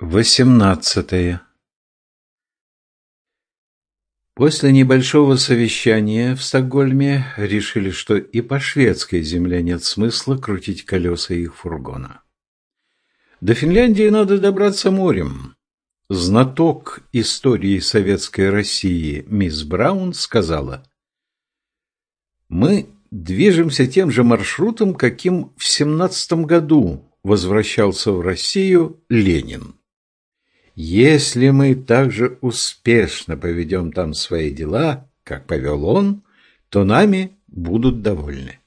Восемнадцатое. После небольшого совещания в Стокгольме решили, что и по шведской земле нет смысла крутить колеса их фургона. До Финляндии надо добраться морем. Знаток истории советской России мисс Браун сказала, «Мы движемся тем же маршрутом, каким в семнадцатом году возвращался в Россию Ленин. Если мы также успешно поведем там свои дела, как повел он, то нами будут довольны.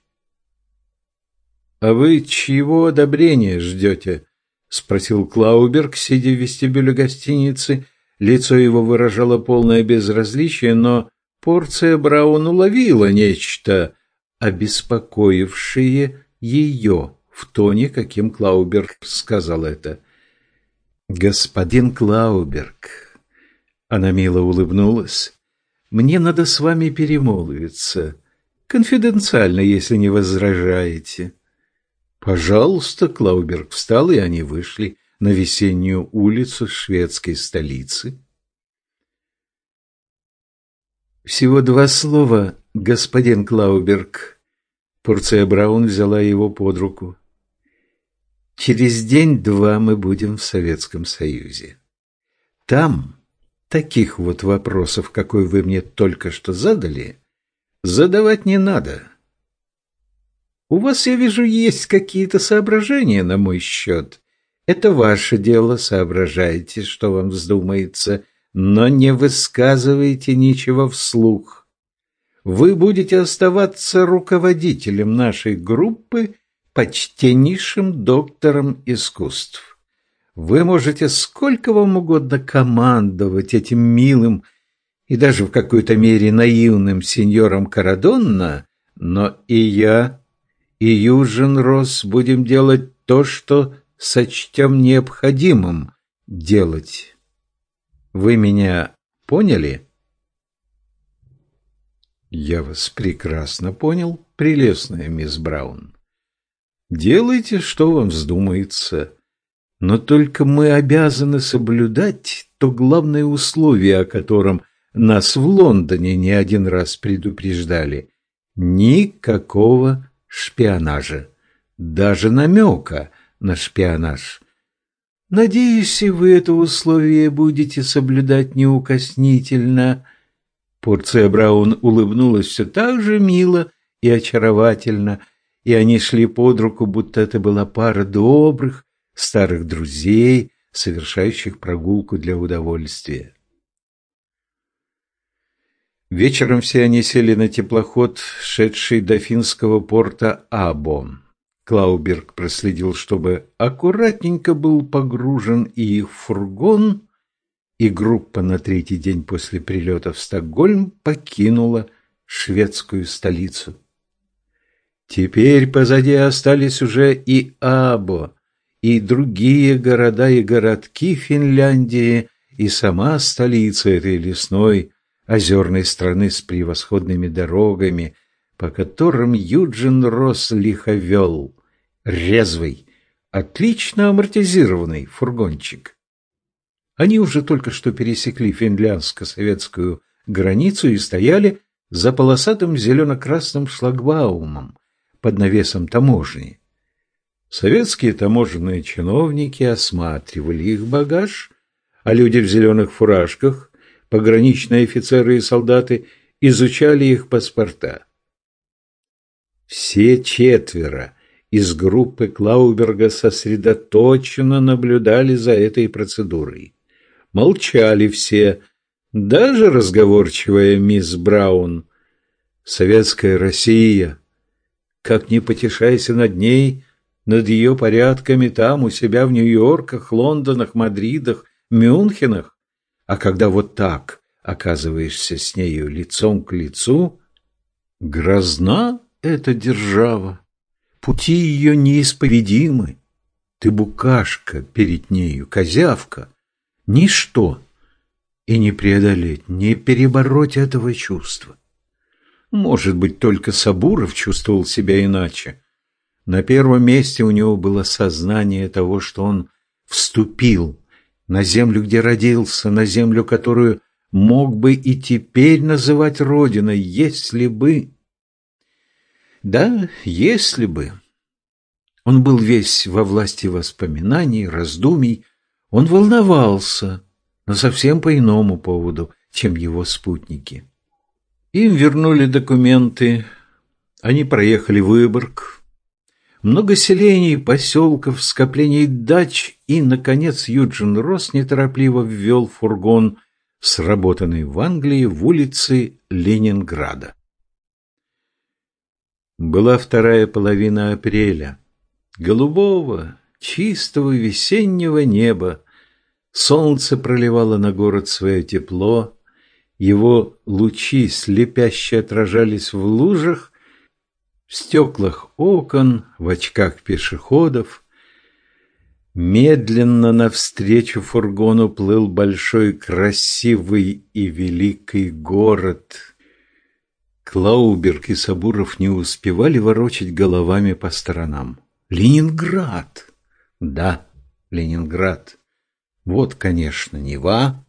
— А вы чьего одобрения ждете? — спросил Клауберг, сидя в вестибюле гостиницы. Лицо его выражало полное безразличие, но порция Браун уловила нечто, обеспокоившее ее в тоне, каким Клауберг сказал это. «Господин Клауберг», — она мило улыбнулась, — «мне надо с вами перемолвиться, конфиденциально, если не возражаете». «Пожалуйста», — Клауберг встал, и они вышли на весеннюю улицу шведской столицы. «Всего два слова, господин Клауберг». Порция Браун взяла его под руку. Через день-два мы будем в Советском Союзе. Там таких вот вопросов, какой вы мне только что задали, задавать не надо. У вас, я вижу, есть какие-то соображения на мой счет. Это ваше дело, соображайте, что вам вздумается, но не высказывайте ничего вслух. Вы будете оставаться руководителем нашей группы почтеннейшим доктором искусств. Вы можете сколько вам угодно командовать этим милым и даже в какой-то мере наивным сеньором Карадонна, но и я, и Южин Рос будем делать то, что сочтем необходимым делать. Вы меня поняли? Я вас прекрасно понял, прелестная мисс Браун. Делайте, что вам вздумается. Но только мы обязаны соблюдать то главное условие, о котором нас в Лондоне не один раз предупреждали. Никакого шпионажа. Даже намека на шпионаж. Надеюсь, и вы это условие будете соблюдать неукоснительно. Порция Браун улыбнулась все так же мило и очаровательно, и они шли под руку, будто это была пара добрых старых друзей, совершающих прогулку для удовольствия. Вечером все они сели на теплоход, шедший до финского порта Або. Клауберг проследил, чтобы аккуратненько был погружен и их фургон, и группа на третий день после прилета в Стокгольм покинула шведскую столицу. Теперь позади остались уже и Або, и другие города и городки Финляндии, и сама столица этой лесной озерной страны с превосходными дорогами, по которым Юджин рос лиховел, резвый, отлично амортизированный фургончик. Они уже только что пересекли финляндско-советскую границу и стояли за полосатым зелено-красным шлагбаумом, под навесом таможни. Советские таможенные чиновники осматривали их багаж, а люди в зеленых фуражках, пограничные офицеры и солдаты, изучали их паспорта. Все четверо из группы Клауберга сосредоточенно наблюдали за этой процедурой. Молчали все, даже разговорчивая мисс Браун. Советская Россия как ни потешайся над ней, над ее порядками там, у себя в Нью-Йорках, Лондонах, Мадридах, Мюнхенах. А когда вот так оказываешься с нею лицом к лицу, грозна эта держава, пути ее неисповедимы. Ты букашка перед нею, козявка, ничто, и не преодолеть, не перебороть этого чувства. Может быть, только Сабуров чувствовал себя иначе. На первом месте у него было сознание того, что он вступил на землю, где родился, на землю, которую мог бы и теперь называть родиной, если бы... Да, если бы... Он был весь во власти воспоминаний, раздумий. Он волновался, но совсем по иному поводу, чем его спутники. Им вернули документы. Они проехали Выборг. Много селений, поселков, скоплений дач, и, наконец, Юджин Росс неторопливо ввел фургон, сработанный в Англии в улице Ленинграда. Была вторая половина апреля голубого, чистого весеннего неба. Солнце проливало на город свое тепло, его лучи слепяще отражались в лужах, в стеклах окон, в очках пешеходов. Медленно навстречу фургону плыл большой, красивый и великий город. Клауберг и Сабуров не успевали ворочать головами по сторонам. Ленинград. Да, Ленинград. Вот, конечно, Нева,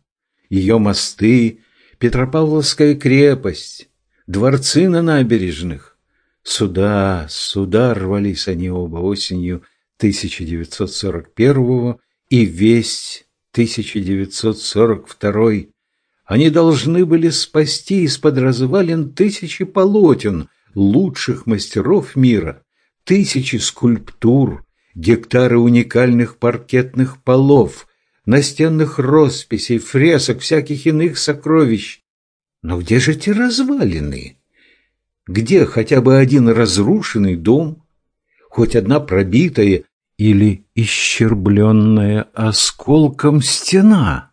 ее мосты, Петропавловская крепость, дворцы на набережных. Сюда, сюда рвались они оба осенью 1941 и весь 1942 Они должны были спасти из-под развалин тысячи полотен лучших мастеров мира, тысячи скульптур, гектары уникальных паркетных полов, настенных росписей, фресок, всяких иных сокровищ. Но где же эти развалины? Где хотя бы один разрушенный дом, хоть одна пробитая или исчербленная осколком стена?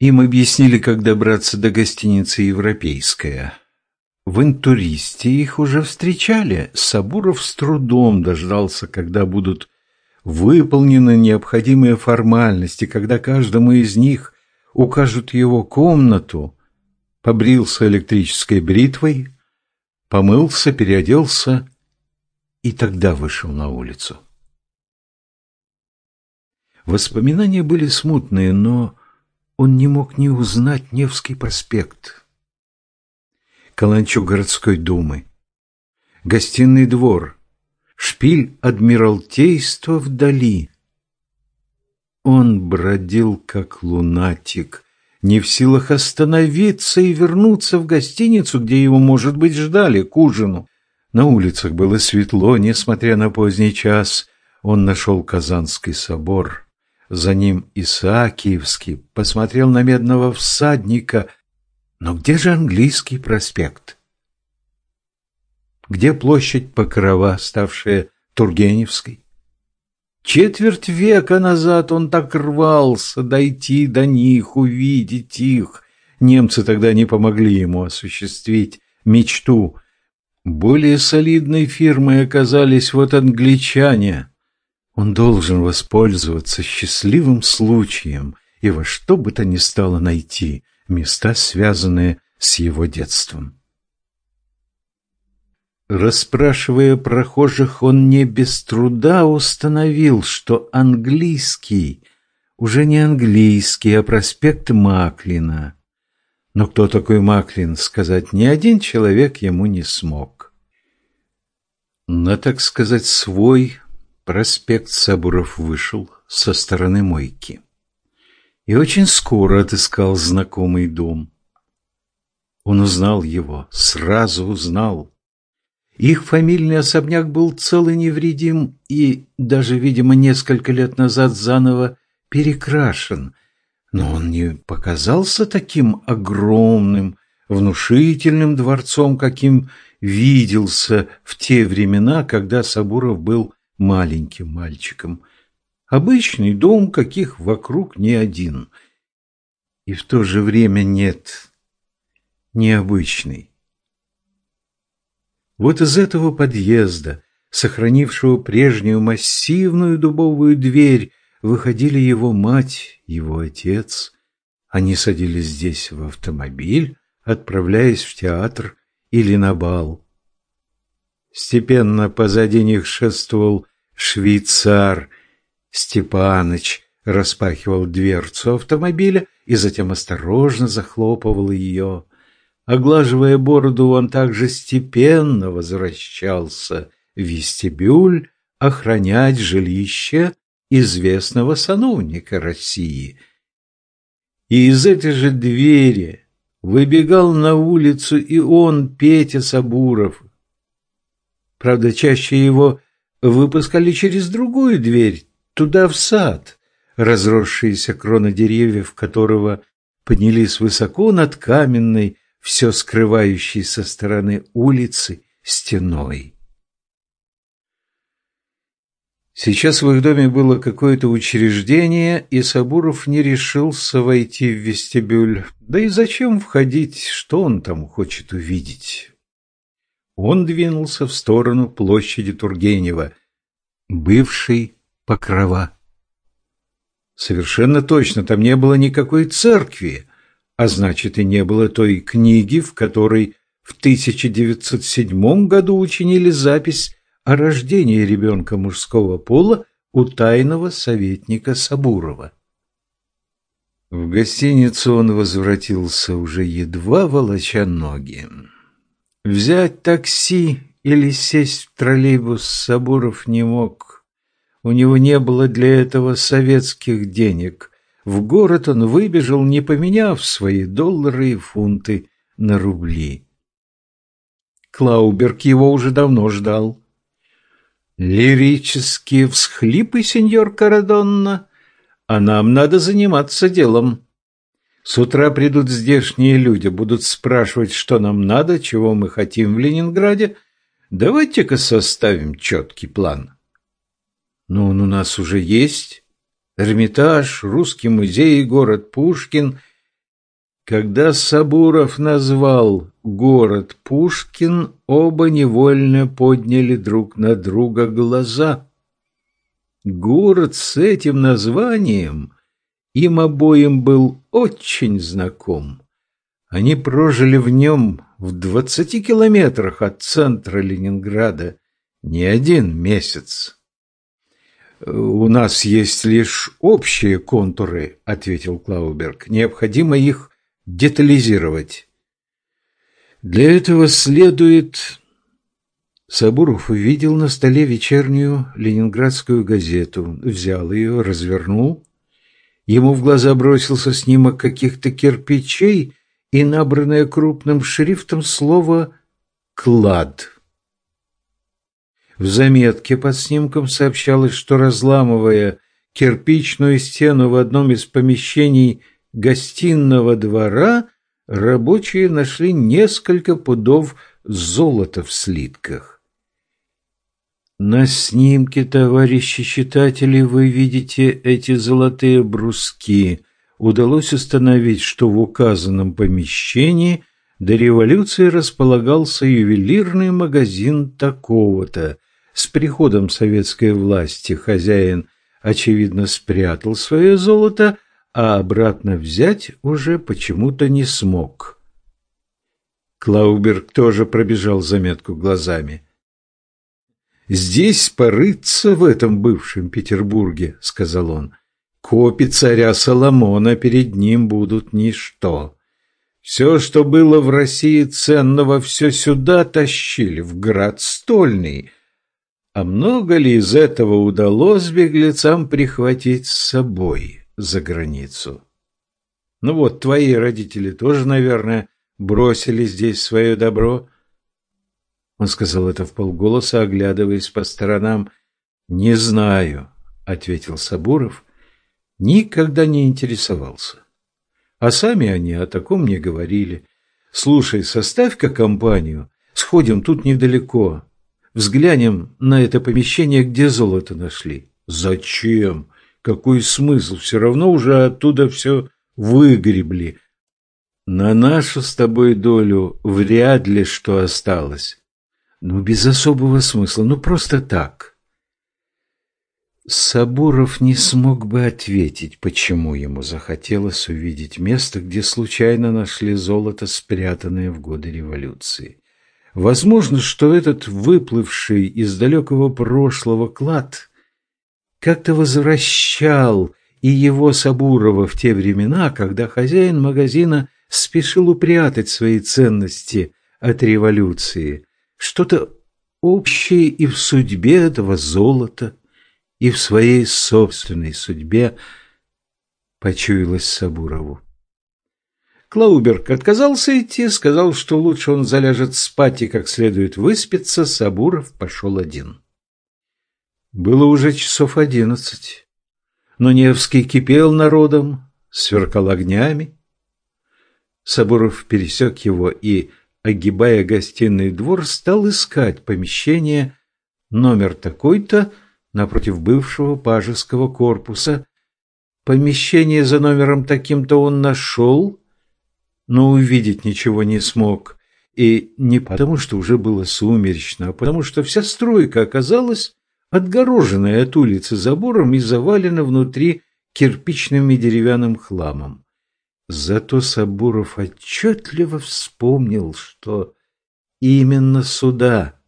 Им объяснили, как добраться до гостиницы «Европейская». В интуристе их уже встречали. Сабуров с трудом дождался, когда будут выполнены необходимые формальности, когда каждому из них укажут его комнату, побрился электрической бритвой, помылся, переоделся и тогда вышел на улицу. Воспоминания были смутные, но он не мог не узнать Невский проспект каланчу городской думы. Гостиный двор, шпиль Адмиралтейства вдали. Он бродил, как лунатик, не в силах остановиться и вернуться в гостиницу, где его, может быть, ждали к ужину. На улицах было светло, несмотря на поздний час. Он нашел Казанский собор. За ним Исаакиевский, посмотрел на медного всадника — но где же английский проспект? Где площадь Покрова, ставшая Тургеневской? Четверть века назад он так рвался дойти до них, увидеть их. Немцы тогда не помогли ему осуществить мечту. Более солидной фирмой оказались вот англичане. Он должен воспользоваться счастливым случаем и во что бы то ни стало найти места, связанные с его детством. Расспрашивая прохожих, он не без труда установил, что английский уже не английский, а проспект Маклина. Но кто такой Маклин, сказать ни один человек ему не смог. На, так сказать, свой проспект Сабуров вышел со стороны мойки и очень скоро отыскал знакомый дом. Он узнал его, сразу узнал. Их фамильный особняк был цел и невредим и даже, видимо, несколько лет назад заново перекрашен, но он не показался таким огромным, внушительным дворцом, каким виделся в те времена, когда Сабуров был маленьким мальчиком. Обычный дом, каких вокруг не один. И в то же время нет необычный. Вот из этого подъезда, сохранившего прежнюю массивную дубовую дверь, выходили его мать, его отец. Они садились здесь в автомобиль, отправляясь в театр или на бал. Степенно позади них шествовал швейцар – Степаныч распахивал дверцу автомобиля и затем осторожно захлопывал ее. Оглаживая бороду, он также степенно возвращался в вестибюль охранять жилище известного сановника России. И из этой же двери выбегал на улицу и он, Петя Сабуров. Правда, чаще его выпускали через другую дверь, туда в сад, разросшиеся кроны деревьев которого поднялись высоко над каменной, все скрывающей со стороны улицы стеной. Сейчас в их доме было какое-то учреждение, и Сабуров не решился войти в вестибюль. Да и зачем входить, что он там хочет увидеть? Он двинулся в сторону площади Тургенева, бывшей Покрова. Совершенно точно, там не было никакой церкви, а значит и не было той книги, в которой в 1907 году учинили запись о рождении ребенка мужского пола у тайного советника Сабурова. В гостиницу он возвратился уже едва волоча ноги. Взять такси или сесть в троллейбус Сабуров не мог. У него не было для этого советских денег. В город он выбежал, не поменяв свои доллары и фунты на рубли. Клауберг его уже давно ждал. Лирические всхлипы, сеньор Карадонна, а нам надо заниматься делом. С утра придут здешние люди, будут спрашивать, что нам надо, чего мы хотим в Ленинграде. Давайте-ка составим четкий план. Ну, он у нас уже есть. Эрмитаж, Русский музей, город Пушкин – когда Сабуров назвал город Пушкин, оба невольно подняли друг на друга глаза. Город с этим названием им обоим был очень знаком. Они прожили в нем в двадцати километрах от центра Ленинграда не один месяц. «У нас есть лишь общие контуры», — ответил Клауберг. «Необходимо их детализировать. Для этого следует... Сабуров увидел на столе вечернюю ленинградскую газету, взял ее, развернул. Ему в глаза бросился снимок каких-то кирпичей и набранное крупным шрифтом слово «клад». В заметке под снимком сообщалось, что разламывая кирпичную стену в одном из помещений гостиного двора рабочие нашли несколько пудов золота в слитках. На снимке, товарищи читатели, вы видите эти золотые бруски. Удалось установить, что в указанном помещении до революции располагался ювелирный магазин такого-то. С приходом советской власти хозяин, очевидно, спрятал свое золото, а обратно взять уже почему-то не смог. Клауберг тоже пробежал заметку глазами. «Здесь порыться в этом бывшем Петербурге», — сказал он. «Копи царя Соломона перед ним будут ничто. Все, что было в России ценного, все сюда тащили, в град стольный. А много ли из этого удалось беглецам прихватить с собой?» за границу. Ну вот, твои родители тоже, наверное, бросили здесь свое добро. Он сказал это в полголоса, оглядываясь по сторонам. «Не знаю», — ответил Сабуров, — «никогда не интересовался. А сами они о таком не говорили. Слушай, составь-ка компанию, сходим тут недалеко, взглянем на это помещение, где золото нашли». «Зачем?» Какой смысл? Все равно уже оттуда все выгребли. На нашу с тобой долю вряд ли что осталось. Ну, без особого смысла, ну просто так. Сабуров не смог бы ответить, почему ему захотелось увидеть место, где случайно нашли золото, спрятанное в годы революции. Возможно, что этот выплывший из далекого прошлого клад как-то возвращал и его Сабурова в те времена, когда хозяин магазина спешил упрятать свои ценности от революции. Что-то общее и в судьбе этого золота, и в своей собственной судьбе почуялось Сабурову. Клауберг отказался идти, сказал, что лучше он заляжет спать и как следует выспится, Сабуров пошел один. Было уже часов одиннадцать, но Невский кипел народом, сверкал огнями. Сабуров пересек его и, огибая гостиный двор, стал искать помещение, номер такой-то, напротив бывшего пажеского корпуса. Помещение за номером таким-то он нашел, но увидеть ничего не смог. И не потому, что уже было сумеречно, а потому, что вся стройка оказалась отгороженная от улицы забором и завалена внутри кирпичным и деревянным хламом. Зато Сабуров отчетливо вспомнил, что именно сюда,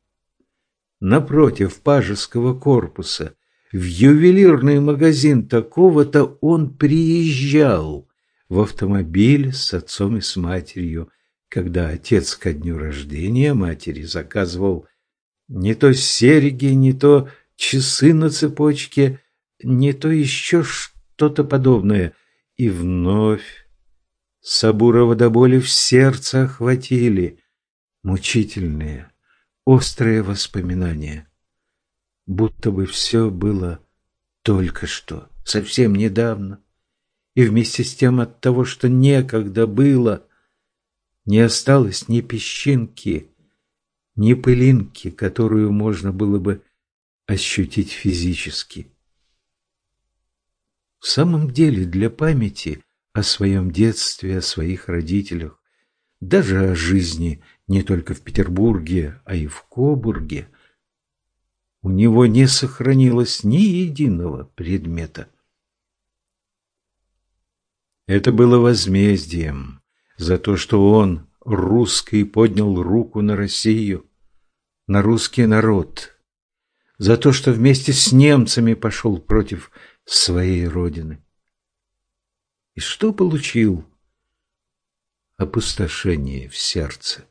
напротив пажеского корпуса, в ювелирный магазин такого-то он приезжал в автомобиль с отцом и с матерью, когда отец ко дню рождения матери заказывал не то серьги, не то часы на цепочке, не то еще что-то подобное. И вновь Сабурова до боли в сердце охватили мучительные, острые воспоминания. Будто бы все было только что, совсем недавно и вместе с тем от того, что некогда было, не осталось ни песчинки, ни пылинки, которую можно было бы ощутить физически. В самом деле для памяти о своем детстве, о своих родителях, даже о жизни не только в Петербурге, а и в Кобурге, у него не сохранилось ни единого предмета. Это было возмездием за то, что он, русский, поднял руку на Россию, на русский народ, за то, что вместе с немцами пошел против своей родины. И что получил? Опустошение в сердце,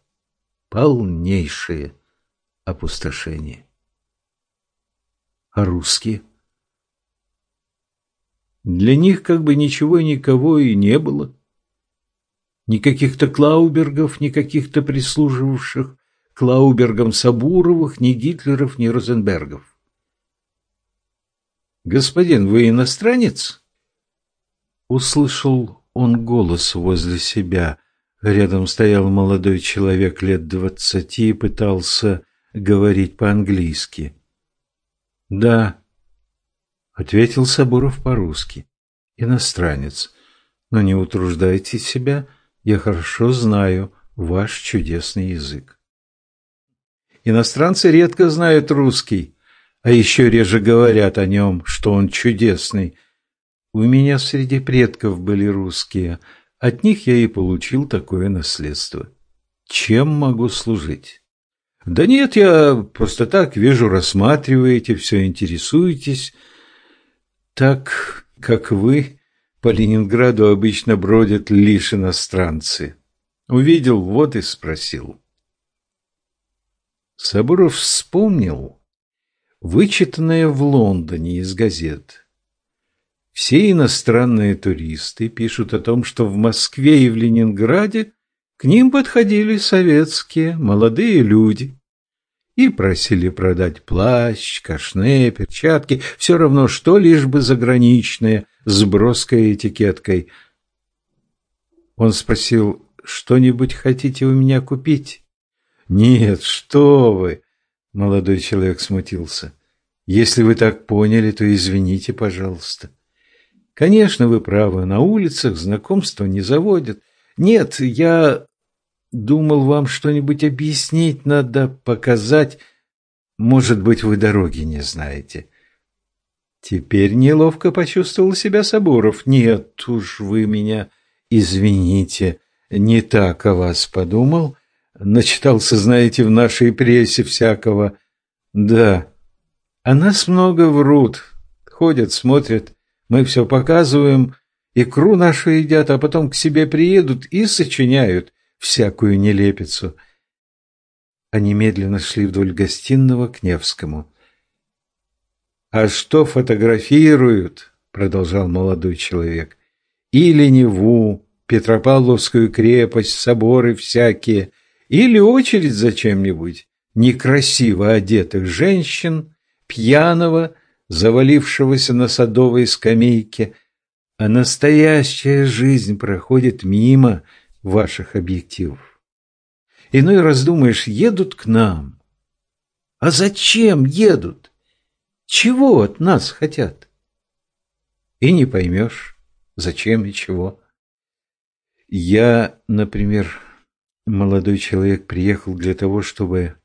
полнейшее опустошение. А русские? Для них как бы ничего и никого и не было. Ни каких-то Клаубергов, ни каких-то прислуживавших Клаубергам Сабуровых, ни Гитлеров, ни Розенбергов. «Господин, вы иностранец?» Услышал он голос возле себя. Рядом стоял молодой человек лет двадцати и пытался говорить по-английски. «Да», Ответил Сабуров по-русски. Иностранец. Но не утруждайте себя, я хорошо знаю ваш чудесный язык. Иностранцы редко знают русский, а еще реже говорят о нем, что он чудесный. У меня среди предков были русские, от них я и получил такое наследство. Чем могу служить? Да нет, я просто так вижу, рассматриваете, все интересуетесь, так, как вы, по Ленинграду обычно бродят лишь иностранцы. Увидел, вот и спросил. Сабуров вспомнил вычитанное в Лондоне из газет. Все иностранные туристы пишут о том, что в Москве и в Ленинграде к ним подходили советские молодые люди и просили продать плащ, кашне, перчатки, все равно что, лишь бы заграничное, с броской этикеткой. Он спросил, что-нибудь хотите у меня купить? Нет, что вы, молодой человек смутился. Если вы так поняли, то извините, пожалуйста. Конечно, вы правы, на улицах знакомства не заводят. Нет, я Думал, вам что-нибудь объяснить надо, показать. Может быть, вы дороги не знаете. Теперь неловко почувствовал себя Соборов. Нет уж, вы меня извините, не так о вас подумал. Начитался, знаете, в нашей прессе всякого. Да, о нас много врут, ходят, смотрят, мы все показываем, икру нашу едят, а потом к себе приедут и сочиняют всякую нелепицу. Они медленно шли вдоль гостиного к Невскому. «А что фотографируют?» — продолжал молодой человек. «Или Неву, Петропавловскую крепость, соборы всякие, или очередь за чем-нибудь, некрасиво одетых женщин, пьяного, завалившегося на садовой скамейке, а настоящая жизнь проходит мимо ваших объективов. Иной раз думаешь, едут к нам. А зачем едут? Чего от нас хотят? И не поймешь, зачем и чего. Я, например, молодой человек, приехал для того, чтобы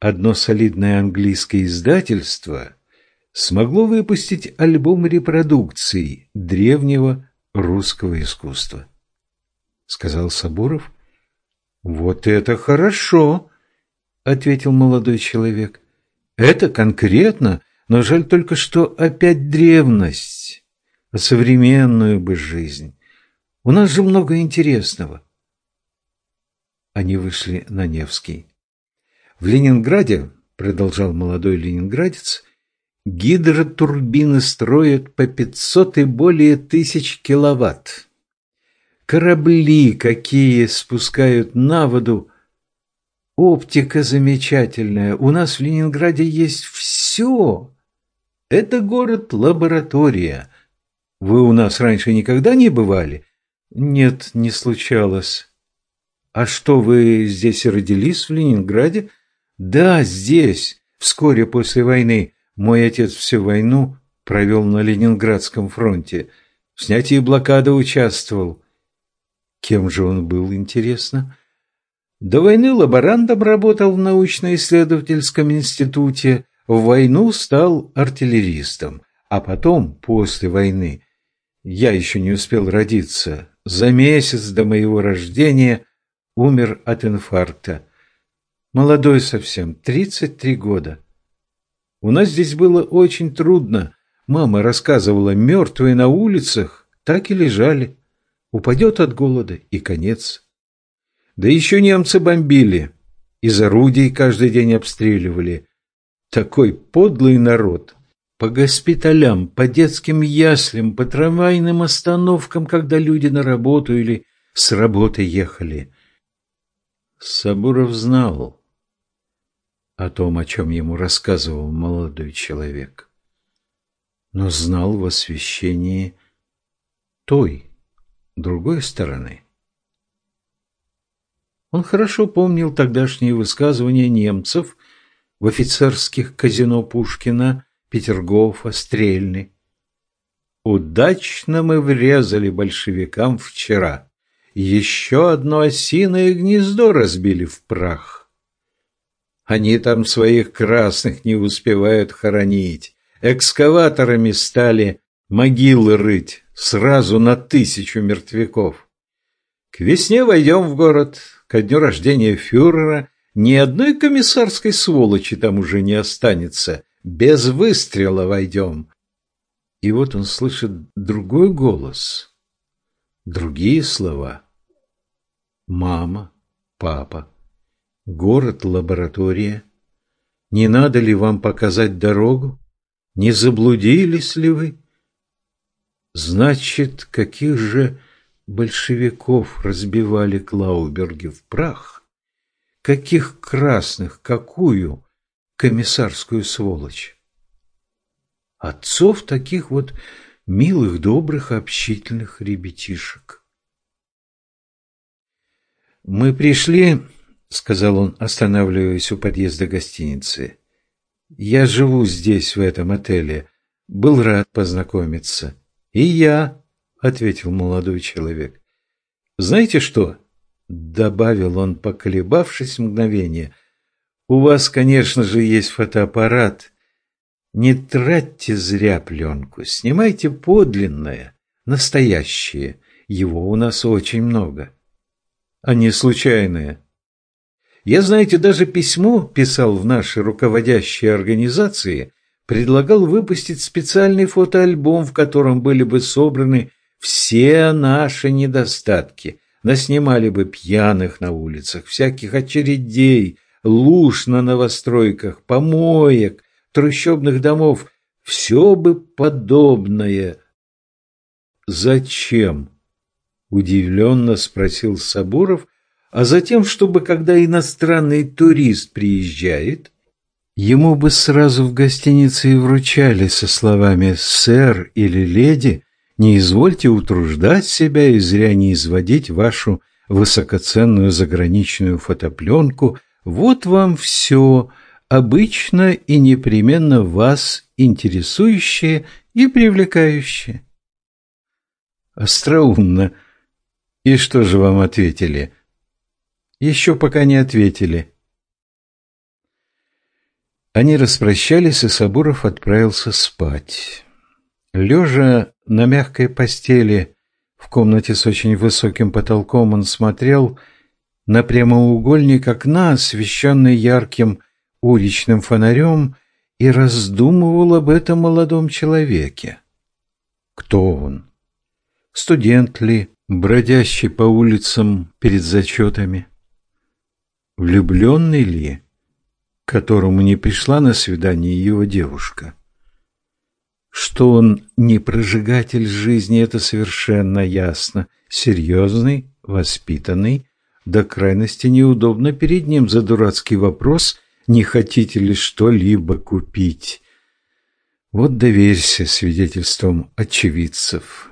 одно солидное английское издательство смогло выпустить альбом репродукций древнего русского искусства. Сказал Сабуров. «Вот это хорошо!» — ответил молодой человек. «Это конкретно но жаль только, что опять древность, а современную бы жизнь. У нас же много интересного. Они вышли на Невский. В Ленинграде, продолжал молодой ленинградец, гидротурбины строят по 500 и более тысяч киловатт. Корабли какие спускают на воду. Оптика замечательная. У нас в Ленинграде есть все. Это город-лаборатория. Вы у нас раньше никогда не бывали? Нет, не случалось. А что, вы здесь родились, в Ленинграде? Да, здесь. Вскоре после войны. Мой отец всю войну провел на Ленинградском фронте. В снятии блокады участвовал. Кем же он был, интересно? До войны лаборантом работал в научно-исследовательском институте, в войну стал артиллеристом, а потом, после войны, я еще не успел родиться, за месяц до моего рождения умер от инфаркта. Молодой совсем, 33 года. У нас здесь было очень трудно. Мама рассказывала, мертвые на улицах так и лежали. Упадет от голода и конец. Да еще немцы бомбили. Из орудий каждый день обстреливали. Такой подлый народ. По госпиталям, по детским яслям, по трамвайным остановкам, когда люди на работу или с работы ехали. Сабуров знал о том, о чем ему рассказывал молодой человек, но знал в освещении той, другой стороны. Он хорошо помнил тогдашние высказывания немцев – в офицерских казино Пушкина, Петергофа, Стрельны. Удачно мы врезали большевикам вчера. Еще одно осиное гнездо разбили в прах. Они там своих красных не успевают хоронить. Экскаваторами стали могилы рыть сразу на тысячу мертвяков. К весне войдем в город, ко дню рождения фюрера – ни одной комиссарской сволочи там уже не останется. Без выстрела войдем. И вот он слышит другой голос, другие слова. Мама, папа, город, лаборатория. Не надо ли вам показать дорогу? Не заблудились ли вы? Значит, каких же большевиков разбивали Клауберги в прах? Каких красных? Какую комиссарскую сволочь? Отцов таких вот милых, добрых, общительных ребятишек. «Мы пришли», — сказал он, останавливаясь у подъезда гостиницы. «Я живу здесь, в этом отеле. Был рад познакомиться». «И я», — ответил молодой человек. «Знаете что?» Добавил он, поколебавшись мгновение. У вас, конечно же, есть фотоаппарат. Не тратьте зря пленку. Снимайте подлинное, настоящее. Его у нас очень много. А не случайное. Я, знаете, даже письмо писал в наши руководящие организации, предлагал выпустить специальный фотоальбом, в котором были бы собраны все наши недостатки. Наснимали бы пьяных на улицах, всяких очередей, луж на новостройках, помоек, трущобных домов. Все бы подобное. «Зачем?» – удивленно спросил Сабуров, а затем, чтобы когда иностранный турист приезжает, ему бы сразу в гостинице и вручали со словами «сэр» или «леди», не извольте утруждать себя и зря не изводить вашу высокоценную заграничную фотопленку. Вот вам все, обычно и непременно вас интересующее и привлекающее. Остроумно. И что же вам ответили? Еще пока не ответили. Они распрощались, и Сабуров отправился спать. Лежа на мягкой постели в комнате с очень высоким потолком, он смотрел на прямоугольник окна, освещенный ярким уличным фонарем, и раздумывал об этом молодом человеке. Кто он? Студент ли, бродящий по улицам перед зачетами? Влюбленный ли, которому не пришла на свидание его девушка? Что он не прожигатель жизни, это совершенно ясно. Серьезный, воспитанный, до крайности неудобно перед ним за дурацкий вопрос «Не хотите ли что-либо купить?» Вот доверься свидетельствам очевидцев.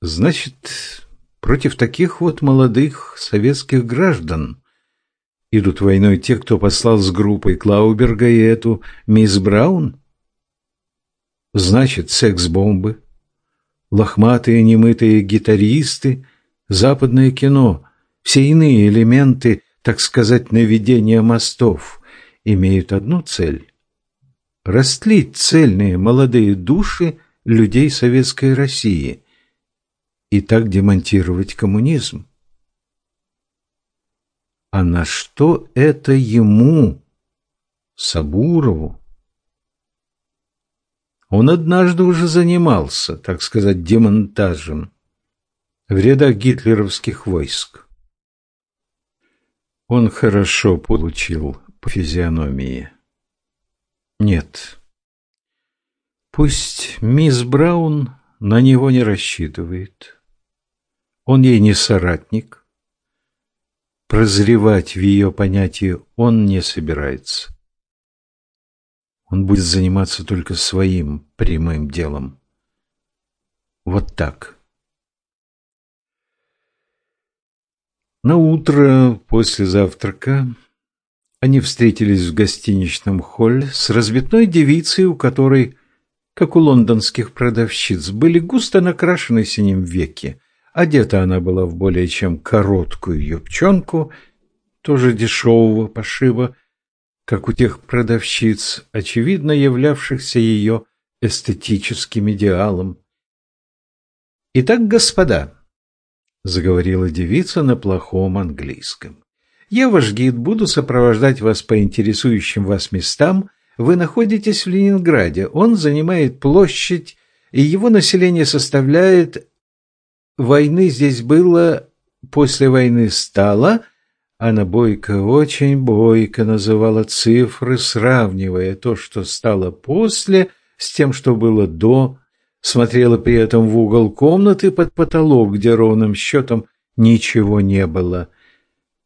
Значит, против таких вот молодых советских граждан идут войной те, кто послал с группой Клауберга и эту мисс Браун? Значит, секс-бомбы, лохматые немытые гитаристы, западное кино, все иные элементы, так сказать, наведения мостов, имеют одну цель – растлить цельные молодые души людей Советской России – и так демонтировать коммунизм. А на что это ему, Сабурову? Он однажды уже занимался, так сказать, демонтажем в рядах гитлеровских войск. Он хорошо получил по физиономии. Нет. Пусть мисс Браун на него не рассчитывает. Он ей не соратник. Прозревать в ее понятии он не собирается. Он будет заниматься только своим прямым делом. Вот так. На утро после завтрака они встретились в гостиничном холле с разбитной девицей, у которой, как у лондонских продавщиц, были густо накрашены синим веки, Одета она была в более чем короткую юбчонку, тоже дешевого пошива, как у тех продавщиц, очевидно являвшихся ее эстетическим идеалом. «Итак, господа», — заговорила девица на плохом английском, — «я ваш гид, буду сопровождать вас по интересующим вас местам. Вы находитесь в Ленинграде, он занимает площадь, и его население составляет Войны здесь было, после войны стало. Она бойко, очень бойко называла цифры, сравнивая то, что стало после, с тем, что было до. Смотрела при этом в угол комнаты под потолок, где ровным счетом ничего не было.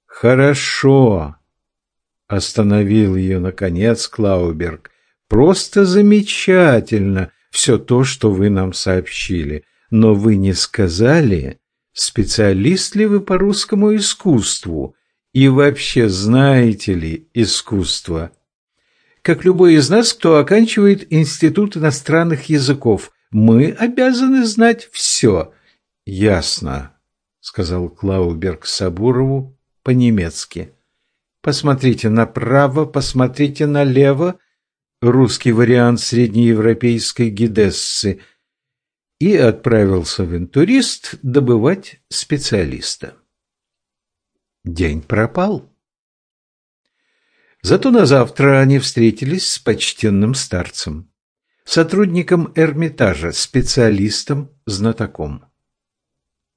«Хорошо», — остановил ее, наконец, Клауберг. «Просто замечательно все то, что вы нам сообщили. Но вы не сказали, специалист ли вы по русскому искусству и вообще знаете ли искусство? Как любой из нас, кто оканчивает Институт иностранных языков, мы обязаны знать все. Ясно, сказал Клауберг Сабурову по-немецки. Посмотрите направо, посмотрите налево. Русский вариант среднеевропейской гидессы – и отправился в интурист добывать специалиста. День пропал. Зато на завтра они встретились с почтенным старцем, сотрудником Эрмитажа, специалистом, знатоком.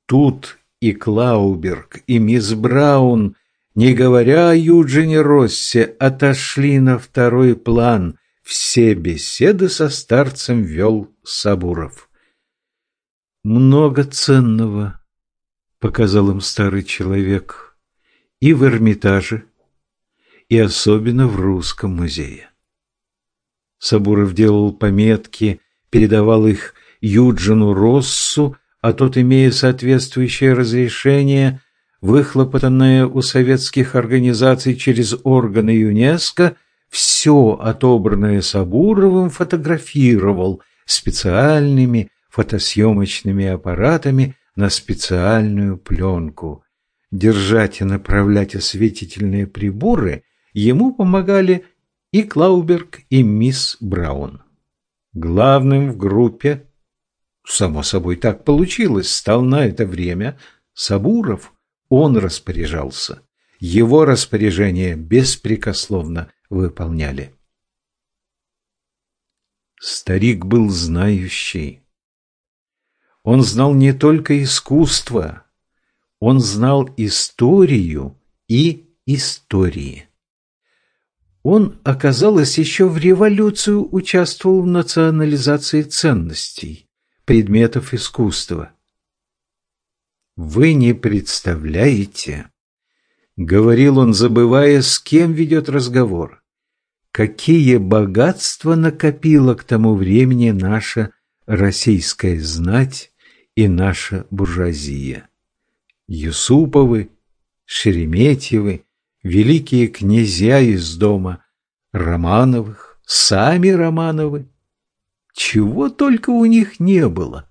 Тут и Клауберг, и мисс Браун, не говоря о Юджине Россе, отошли на второй план. Все беседы со старцем вел Сабуров. «Много ценного», — показал им старый человек, — «и в Эрмитаже, и особенно в Русском музее». Сабуров делал пометки, передавал их Юджину Россу, а тот, имея соответствующее разрешение, выхлопотанное у советских организаций через органы ЮНЕСКО, все отобранное Сабуровым фотографировал специальными фотосъемочными аппаратами на специальную пленку. Держать и направлять осветительные приборы ему помогали и Клауберг, и мисс Браун. Главным в группе Само собой так получилось, стал на это время Сабуров, он распоряжался. Его распоряжения беспрекословно выполняли. Старик был знающий. Он знал не только искусство, он знал историю и истории. Он, оказалось, еще в революцию участвовал в национализации ценностей предметов искусства. «Вы не представляете», — говорил он, забывая, с кем ведет разговор, «какие богатства накопила к тому времени наша российская знать и наша буржуазия. Юсуповы, Шереметьевы, великие князья из дома Романовых, сами Романовы, чего только у них не было.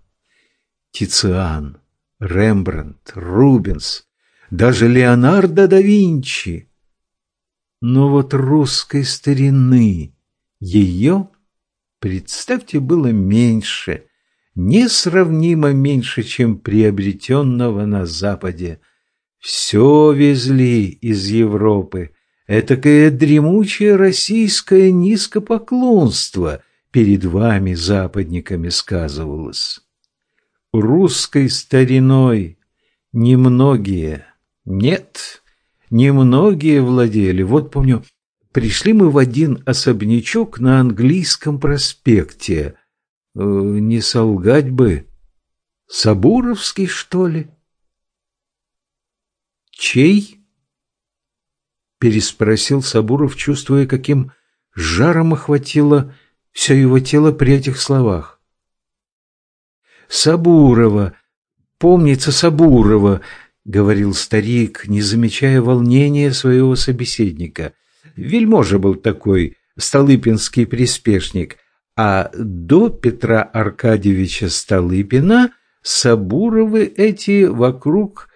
Тициан, Рембрандт, Рубенс, даже Леонардо да Винчи. Но вот русской старины, ее, представьте, было меньше, несравнимо меньше, чем приобретенного на Западе. Все везли из Европы, этакое дремучее российское низкопоклонство — перед вами, западниками, сказывалось. Русской стариной немногие, нет, немногие владели. Вот помню, пришли мы в один особнячок на английском проспекте. Э, не солгать бы. Сабуровский, что ли? Чей? Переспросил Сабуров, чувствуя, каким жаром охватило все его тело при этих словах. «Сабурова! Помнится Сабурова!» — говорил старик, не замечая волнения своего собеседника. Вельможа был такой, столыпинский приспешник, а до Петра Аркадьевича Столыпина Сабуровы эти вокруг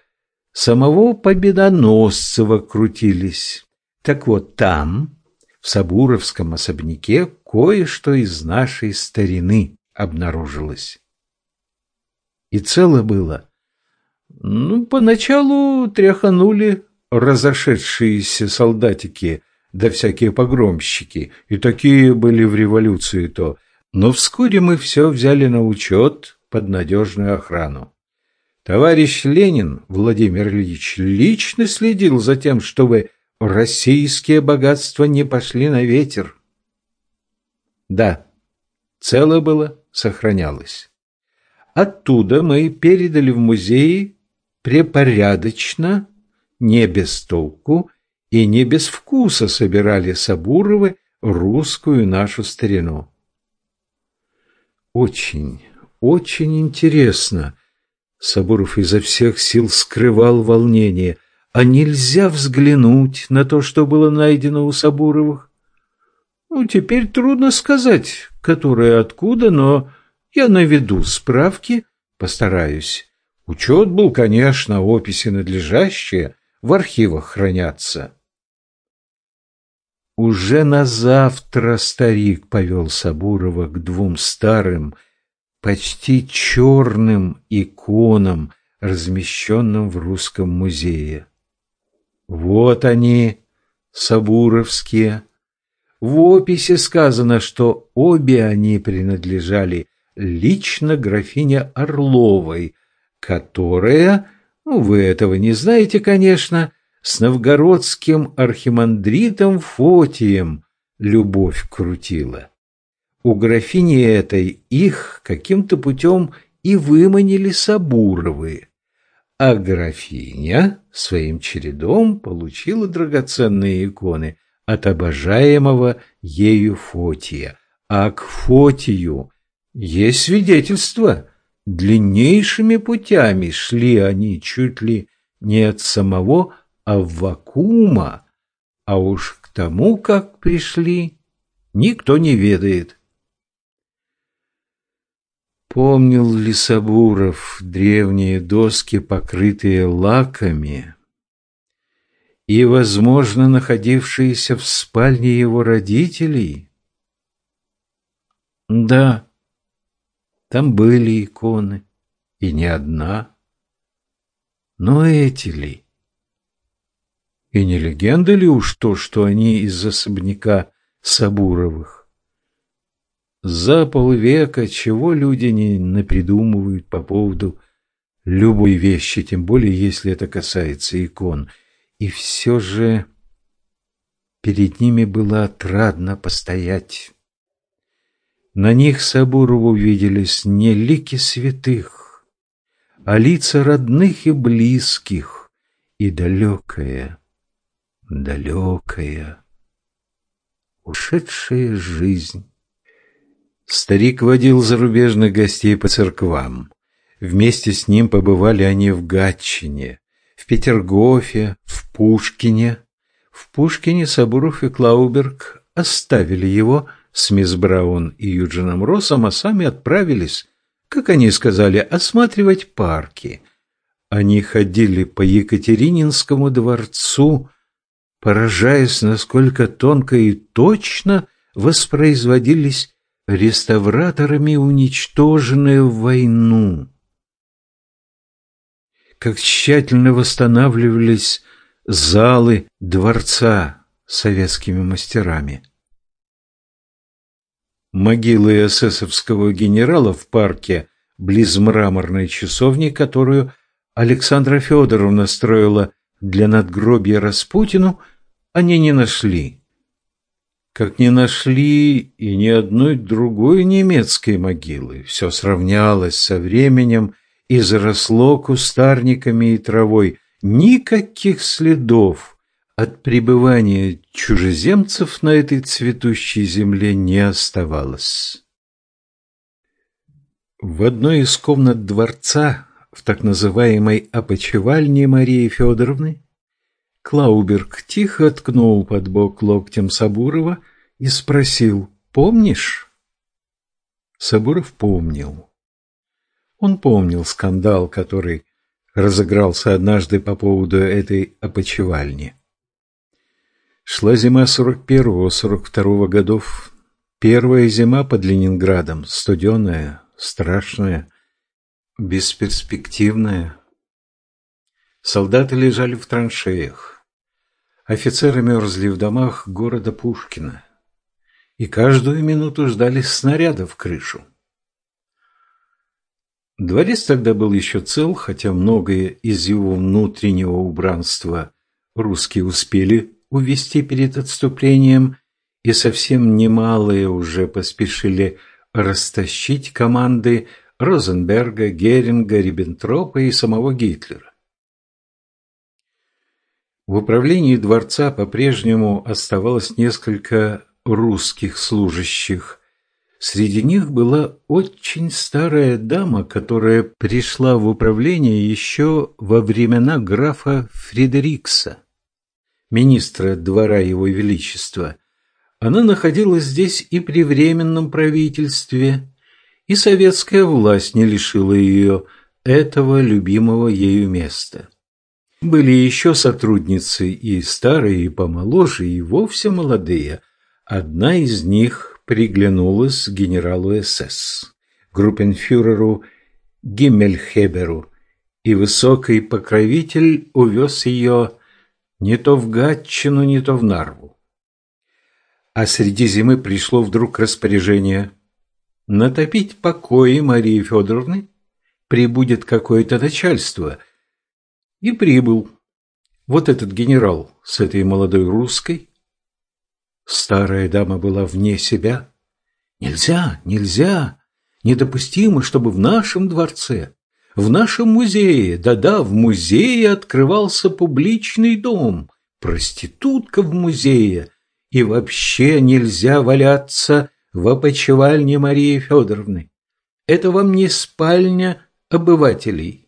самого победоносца крутились. Так вот там, в Сабуровском особняке кое-что из нашей старины обнаружилось. И цело было. Ну, поначалу тряханули разошедшиеся солдатики, да всякие погромщики, и такие были в революции то. Но вскоре мы все взяли на учет под надежную охрану. Товарищ Ленин, Владимир Ильич, лично следил за тем, чтобы Российские богатства не пошли на ветер. Да, целое было, сохранялось. Оттуда мы передали в музей препорядочно, не без толку и не без вкуса собирали Сабуровы русскую нашу старину. Очень, очень интересно. Сабуров изо всех сил скрывал волнение – а нельзя взглянуть на то, что было найдено у Сабуровых? Ну, теперь трудно сказать, которое откуда, но я наведу справки, постараюсь. Учет был, конечно, описи надлежащие, в архивах хранятся. Уже на завтра старик повел Сабурова к двум старым, почти черным иконам, размещенным в Русском музее. Вот они, Сабуровские. В описи сказано, что обе они принадлежали лично графине Орловой, которая, ну, вы этого не знаете, конечно, с новгородским архимандритом Фотием любовь крутила. У графини этой их каким-то путем и выманили Сабуровы, а графиня своим чередом получила драгоценные иконы от обожаемого ею Фотия, а к Фотию есть свидетельство. Длиннейшими путями шли они чуть ли не от самого Аввакума, а уж к тому, как пришли, никто не ведает. Помнил ли Сабуров древние доски, покрытые лаками, и, возможно, находившиеся в спальне его родителей? Да, там были иконы, и не одна. Но эти ли? И не легенда ли уж то, что они из особняка Сабуровых? За полвека чего люди не напридумывают по поводу любой вещи, тем более если это касается икон. И все же перед ними было отрадно постоять. На них Сабурову виделись не лики святых, а лица родных и близких, и далекая, далекая, ушедшая жизнь. Старик водил зарубежных гостей по церквам. Вместе с ним побывали они в Гатчине, в Петергофе, в Пушкине. В Пушкине Сабуров и Клауберг оставили его, с мисс Браун и Юджином Россом, а сами отправились, как они сказали, осматривать парки. Они ходили по Екатерининскому дворцу, поражаясь, насколько тонко и точно воспроизводились реставраторами уничтоженные в войну. Как тщательно восстанавливались залы дворца советскими мастерами. Могилы эсэсовского генерала в парке близ мраморной часовни, которую Александра Федоровна строила для надгробия Распутину, они не нашли. Как не нашли и ни одной другой немецкой могилы. Все сравнялось со временем и заросло кустарниками и травой. Никаких следов от пребывания чужеземцев на этой цветущей земле не оставалось. В одной из комнат дворца, в так называемой опочивальне Марии Федоровны, Клауберг тихо ткнул под бок локтем Сабурова и спросил «Помнишь?» Сабуров помнил. Он помнил скандал, который разыгрался однажды по поводу этой опочивальни. Шла зима 41-42 годов. Первая зима под Ленинградом, студеная, страшная, бесперспективная. Солдаты лежали в траншеях. Офицеры мерзли в домах города Пушкина. И каждую минуту ждали снаряда в крышу. Дворец тогда был еще цел, хотя многое из его внутреннего убранства русские успели увести перед отступлением, и совсем немалые уже поспешили растащить команды Розенберга, Геринга, Риббентропа и самого Гитлера. В управлении дворца по-прежнему оставалось несколько русских служащих. Среди них была очень старая дама, которая пришла в управление еще во времена графа Фредерикса министра двора Его Величества, она находилась здесь и при Временном правительстве, и советская власть не лишила ее этого любимого ею места. Были еще сотрудницы и старые, и помоложе, и вовсе молодые. Одна из них приглянулась генералу СС, группенфюреру Гиммельхеберу, и высокий покровитель увез ее Не то в Гатчину, не то в Нарву. А среди зимы пришло вдруг распоряжение натопить покои Марии Федоровны, прибудет какое-то начальство. И прибыл. Вот этот генерал с этой молодой русской. Старая дама была вне себя. Нельзя, нельзя, недопустимо, чтобы в нашем дворце, в нашем музее, да-да, в музее открывался публичный дом, проститутка в музее, и вообще нельзя валяться в опочивальне Марии Федоровны. Это вам не спальня обывателей.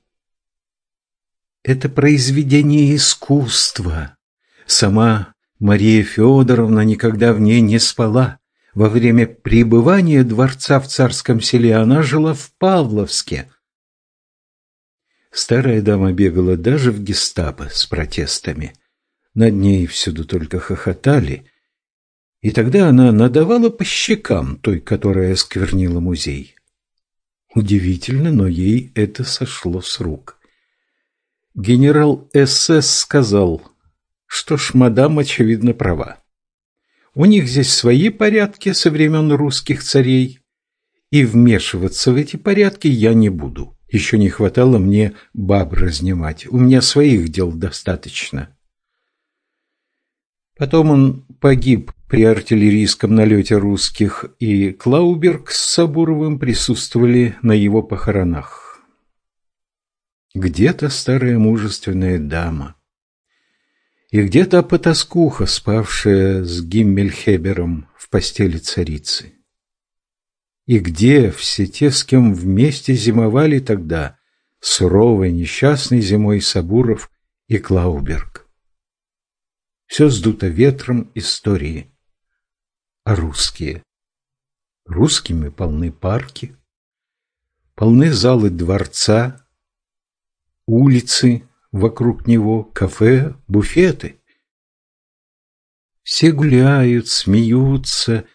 Это произведение искусства. Сама Мария Федоровна никогда в ней не спала. Во время пребывания дворца в царском селе она жила в Павловске. Старая дама бегала даже в гестапо с протестами. Над ней всюду только хохотали. И тогда она надавала по щекам той, которая осквернила музей. Удивительно, но ей это сошло с рук. Генерал СС сказал, что ж, мадам, очевидно, права. У них здесь свои порядки со времен русских царей, и вмешиваться в эти порядки я не буду. Еще не хватало мне баб разнимать, у меня своих дел достаточно. Потом он погиб при артиллерийском налете русских, и Клауберг с Сабуровым присутствовали на его похоронах. Где-то старая мужественная дама, и где-то потаскуха, спавшая с Гиммельхебером в постели царицы. И где все те, с кем вместе зимовали тогда, суровой несчастной зимой Сабуров и Клауберг. Все сдуто ветром истории. А русские? Русскими полны парки, полны залы дворца, улицы, вокруг него кафе, буфеты. Все гуляют, смеются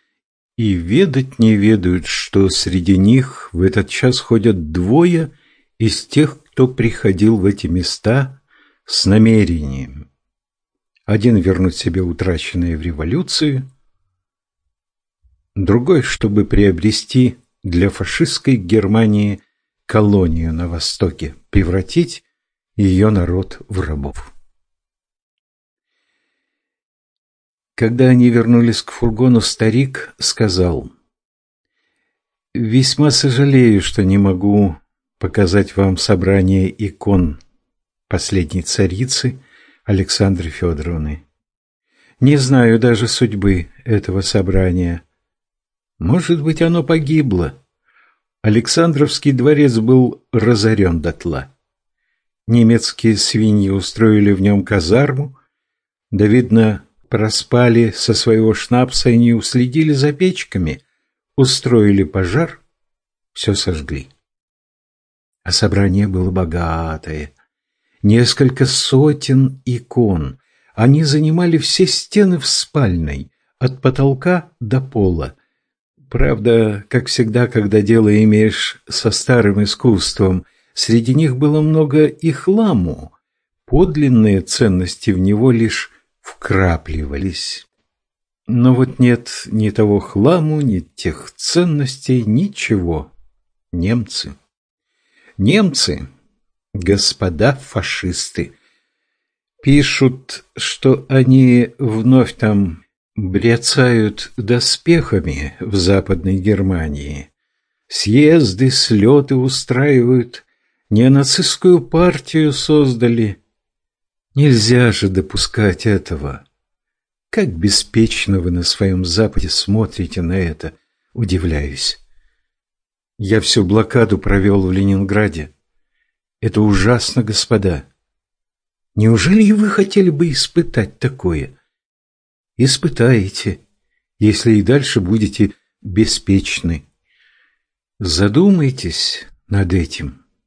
и ведать не ведают, что среди них в этот час ходят двое из тех, кто приходил в эти места с намерением. Один вернуть себе утраченное в революции, другой, чтобы приобрести для фашистской Германии колонию на Востоке, превратить ее народ в рабов. Когда они вернулись к фургону, старик сказал, «Весьма сожалею, что не могу показать вам собрание икон последней царицы Александры Федоровны. Не знаю даже судьбы этого собрания. Может быть, оно погибло. Александровский дворец был разорен дотла. Немецкие свиньи устроили в нем казарму, да, видно, проспали со своего шнапса и не уследили за печками, устроили пожар, все сожгли. А собрание было богатое. Несколько сотен икон. Они занимали все стены в спальной, от потолка до пола. Правда, как всегда, когда дело имеешь со старым искусством, Среди них было много и хламу. Подлинные ценности в него лишь вкрапливались. Но вот нет ни того хламу, ни тех ценностей, ничего. Немцы. Немцы, господа фашисты, пишут, что они вновь там бряцают доспехами в Западной Германии. Съезды, слеты устраивают, не нацистскую партию создали. Нельзя же допускать этого. Как беспечно вы на своем Западе смотрите на это, удивляюсь. Я всю блокаду провел в Ленинграде. Это ужасно, господа. Неужели вы хотели бы испытать такое? Испытаете, если и дальше будете беспечны. Задумайтесь над этим.